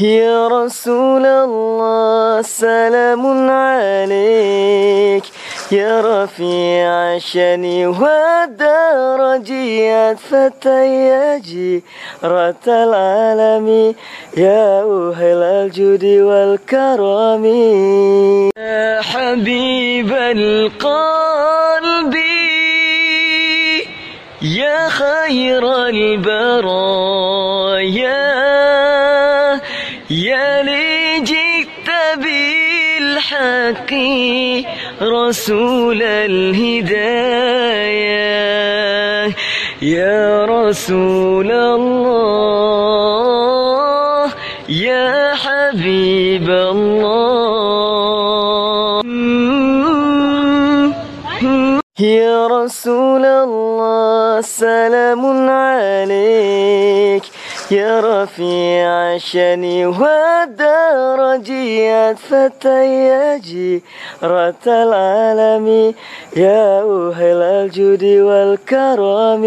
يا رسول الله سلام عليك. يا رفيع الشأن والدرجيات فتى جيرة العالم يا أهل الجود والكرم يا حبيب القلب يا خير البرايا. يا لي جئت بالحق رسول الهداية. يا رسول الله يا حبيب الله. يا رسول الله سلام عليك. يا رفيع الشان والدرجيات فتى جيرة العالم يا أهل الجود والكرم.